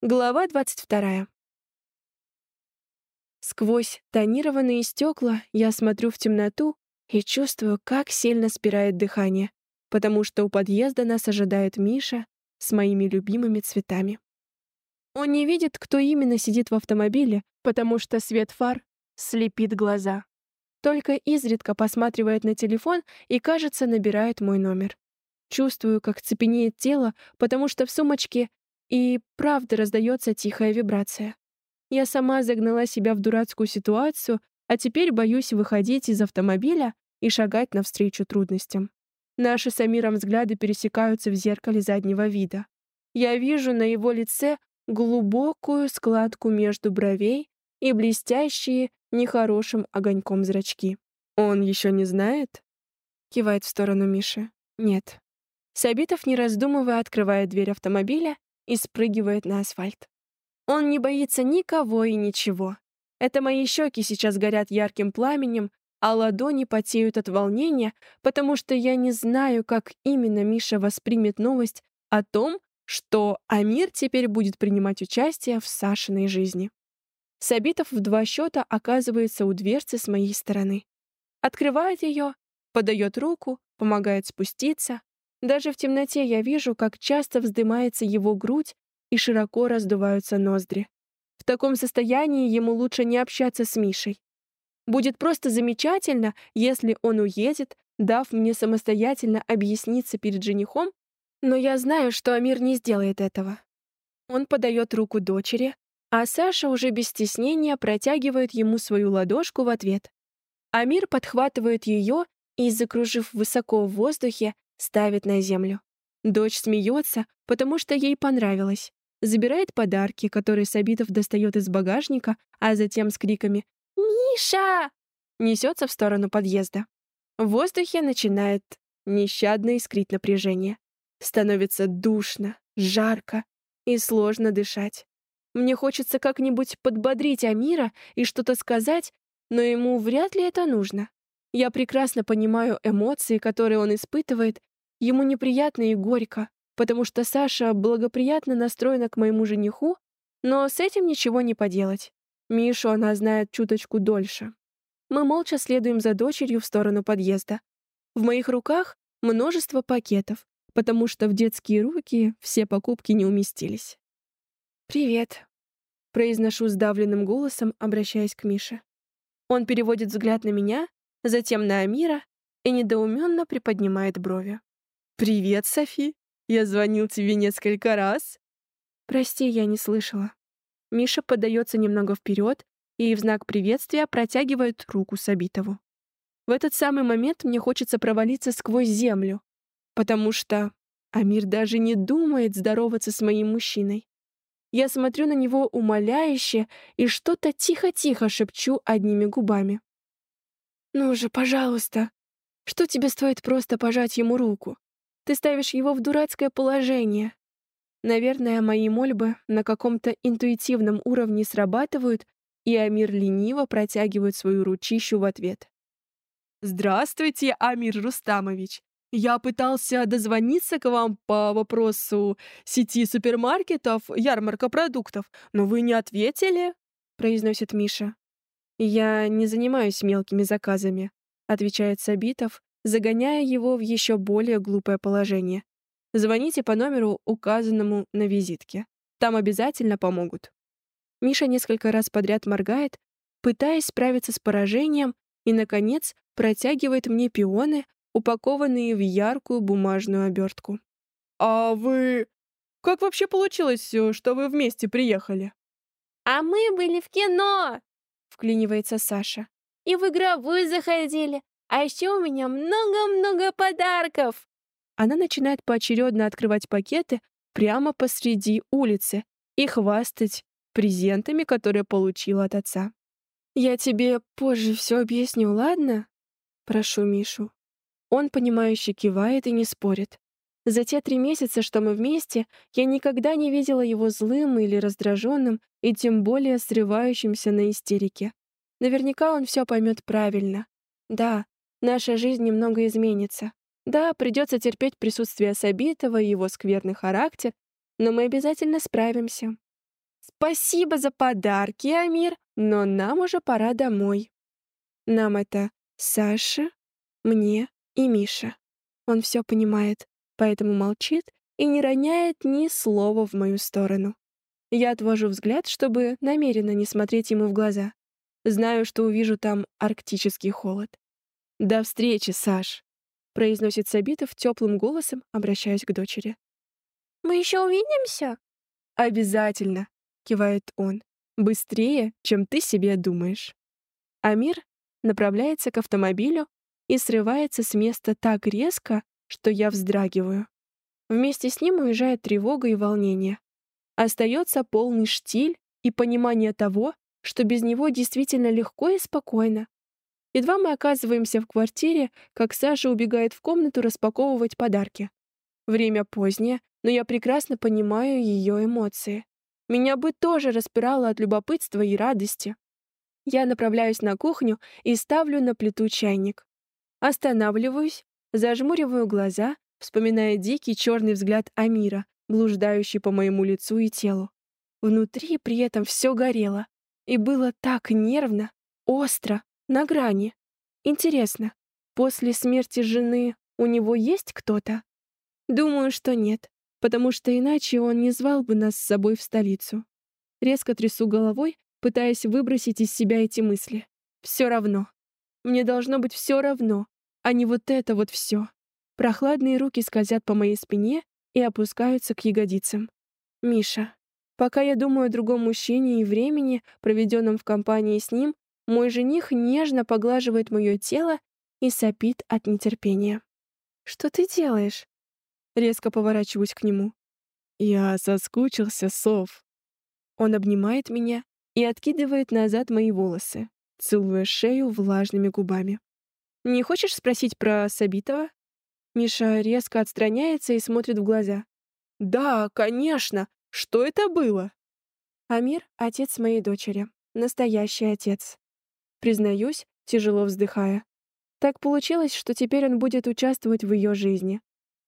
Глава 22. Сквозь тонированные стекла я смотрю в темноту и чувствую, как сильно спирает дыхание, потому что у подъезда нас ожидает Миша с моими любимыми цветами. Он не видит, кто именно сидит в автомобиле, потому что свет фар слепит глаза. Только изредка посматривает на телефон и, кажется, набирает мой номер. Чувствую, как цепенеет тело, потому что в сумочке и правда раздается тихая вибрация. Я сама загнала себя в дурацкую ситуацию, а теперь боюсь выходить из автомобиля и шагать навстречу трудностям. Наши с Амиром взгляды пересекаются в зеркале заднего вида. Я вижу на его лице глубокую складку между бровей и блестящие нехорошим огоньком зрачки. «Он еще не знает?» Кивает в сторону Миши. «Нет». Сабитов, не раздумывая, открывает дверь автомобиля и спрыгивает на асфальт. Он не боится никого и ничего. Это мои щеки сейчас горят ярким пламенем, а ладони потеют от волнения, потому что я не знаю, как именно Миша воспримет новость о том, что Амир теперь будет принимать участие в Сашиной жизни. Сабитов в два счета оказывается у дверцы с моей стороны. Открывает ее, подает руку, помогает спуститься, даже в темноте я вижу, как часто вздымается его грудь и широко раздуваются ноздри. В таком состоянии ему лучше не общаться с Мишей. Будет просто замечательно, если он уедет, дав мне самостоятельно объясниться перед женихом, но я знаю, что Амир не сделает этого. Он подает руку дочери, а Саша уже без стеснения протягивает ему свою ладошку в ответ. Амир подхватывает ее и, закружив высоко в воздухе, ставит на землю. Дочь смеется, потому что ей понравилось. Забирает подарки, которые Сабитов достает из багажника, а затем с криками «Миша!» несется в сторону подъезда. В воздухе начинает нещадно искрить напряжение. Становится душно, жарко и сложно дышать. Мне хочется как-нибудь подбодрить Амира и что-то сказать, но ему вряд ли это нужно. Я прекрасно понимаю эмоции, которые он испытывает, Ему неприятно и горько, потому что Саша благоприятно настроена к моему жениху, но с этим ничего не поделать. Мишу она знает чуточку дольше. Мы молча следуем за дочерью в сторону подъезда. В моих руках множество пакетов, потому что в детские руки все покупки не уместились. «Привет», — произношу сдавленным голосом, обращаясь к Мише. Он переводит взгляд на меня, затем на Амира и недоуменно приподнимает брови. «Привет, Софи. Я звонил тебе несколько раз». «Прости, я не слышала». Миша подается немного вперед и в знак приветствия протягивает руку Сабитову. В этот самый момент мне хочется провалиться сквозь землю, потому что Амир даже не думает здороваться с моим мужчиной. Я смотрю на него умоляюще и что-то тихо-тихо шепчу одними губами. «Ну же, пожалуйста, что тебе стоит просто пожать ему руку? Ты ставишь его в дурацкое положение. Наверное, мои мольбы на каком-то интуитивном уровне срабатывают, и Амир лениво протягивает свою ручищу в ответ. «Здравствуйте, Амир Рустамович. Я пытался дозвониться к вам по вопросу сети супермаркетов, ярмарка продуктов, но вы не ответили», — произносит Миша. «Я не занимаюсь мелкими заказами», — отвечает Сабитов, загоняя его в еще более глупое положение. Звоните по номеру, указанному на визитке. Там обязательно помогут. Миша несколько раз подряд моргает, пытаясь справиться с поражением, и, наконец, протягивает мне пионы, упакованные в яркую бумажную обертку. «А вы... Как вообще получилось, э, что вы вместе приехали?» «А мы были в кино!» — вклинивается Саша. «И в игровую заходили, а еще у меня много-много подарков!» Она начинает поочередно открывать пакеты прямо посреди улицы и хвастать презентами, которые получила от отца. «Я тебе позже все объясню, ладно?» Прошу Мишу. Он, понимающе кивает и не спорит. За те три месяца, что мы вместе, я никогда не видела его злым или раздраженным, и тем более срывающимся на истерике. Наверняка он все поймет правильно. Да, наша жизнь немного изменится. Да, придется терпеть присутствие Сабитова и его скверный характер, но мы обязательно справимся. Спасибо за подарки, Амир, но нам уже пора домой. Нам это Саша, мне и Миша. Он все понимает, поэтому молчит и не роняет ни слова в мою сторону. Я отвожу взгляд, чтобы намеренно не смотреть ему в глаза. Знаю, что увижу там арктический холод. «До встречи, Саш!» — произносит Сабитов теплым голосом, обращаясь к дочери. «Мы еще увидимся?» «Обязательно!» — кивает он. «Быстрее, чем ты себе думаешь». Амир направляется к автомобилю и срывается с места так резко, что я вздрагиваю. Вместе с ним уезжает тревога и волнение. Остается полный штиль и понимание того, что без него действительно легко и спокойно. Едва мы оказываемся в квартире, как Саша убегает в комнату распаковывать подарки. Время позднее, но я прекрасно понимаю ее эмоции. Меня бы тоже распирало от любопытства и радости. Я направляюсь на кухню и ставлю на плиту чайник. Останавливаюсь, зажмуриваю глаза, вспоминая дикий черный взгляд Амира, блуждающий по моему лицу и телу. Внутри при этом все горело. И было так нервно, остро, на грани. Интересно, после смерти жены у него есть кто-то? Думаю, что нет, потому что иначе он не звал бы нас с собой в столицу. Резко трясу головой, пытаясь выбросить из себя эти мысли. Все равно. Мне должно быть все равно, а не вот это вот все. Прохладные руки скользят по моей спине, и опускаются к ягодицам. Миша. Пока я думаю о другом мужчине и времени, проведенном в компании с ним, мой жених нежно поглаживает мое тело и сопит от нетерпения. «Что ты делаешь?» Резко поворачиваюсь к нему. «Я соскучился, Сов». Он обнимает меня и откидывает назад мои волосы, целуя шею влажными губами. «Не хочешь спросить про Сабитова?» Миша резко отстраняется и смотрит в глаза. «Да, конечно! Что это было?» Амир — отец моей дочери. Настоящий отец. Признаюсь, тяжело вздыхая. Так получилось, что теперь он будет участвовать в ее жизни.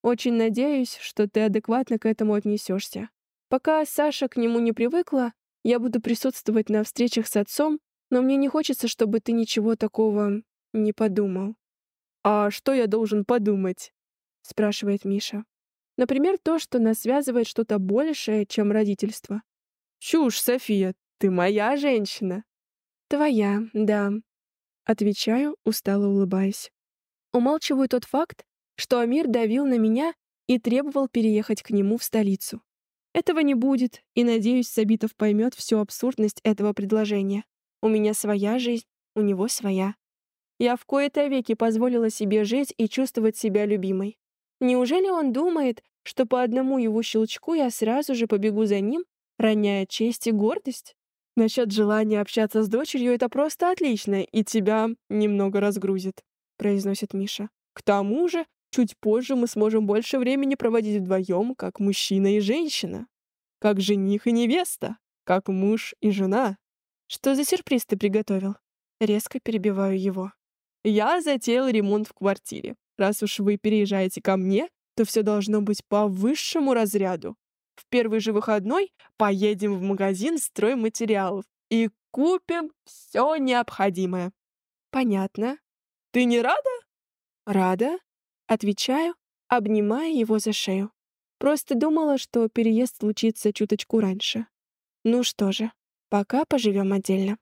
Очень надеюсь, что ты адекватно к этому отнесешься. Пока Саша к нему не привыкла, я буду присутствовать на встречах с отцом, но мне не хочется, чтобы ты ничего такого не подумал. «А что я должен подумать?» — спрашивает Миша. Например, то, что нас связывает что-то большее, чем родительство. «Чушь, София, ты моя женщина!» «Твоя, да», — отвечаю, устало улыбаясь. Умалчиваю тот факт, что Амир давил на меня и требовал переехать к нему в столицу. Этого не будет, и, надеюсь, Сабитов поймет всю абсурдность этого предложения. У меня своя жизнь, у него своя. Я в кои-то веки позволила себе жить и чувствовать себя любимой. Неужели он думает, что по одному его щелчку я сразу же побегу за ним, роняя честь и гордость? Насчет желания общаться с дочерью это просто отлично, и тебя немного разгрузит, произносит Миша. К тому же, чуть позже мы сможем больше времени проводить вдвоем, как мужчина и женщина. Как жених и невеста. Как муж и жена. Что за сюрприз ты приготовил? Резко перебиваю его. Я затеял ремонт в квартире. Раз уж вы переезжаете ко мне, то все должно быть по высшему разряду. В первый же выходной поедем в магазин стройматериалов и купим все необходимое. Понятно. Ты не рада? Рада. Отвечаю, обнимая его за шею. Просто думала, что переезд случится чуточку раньше. Ну что же, пока поживем отдельно.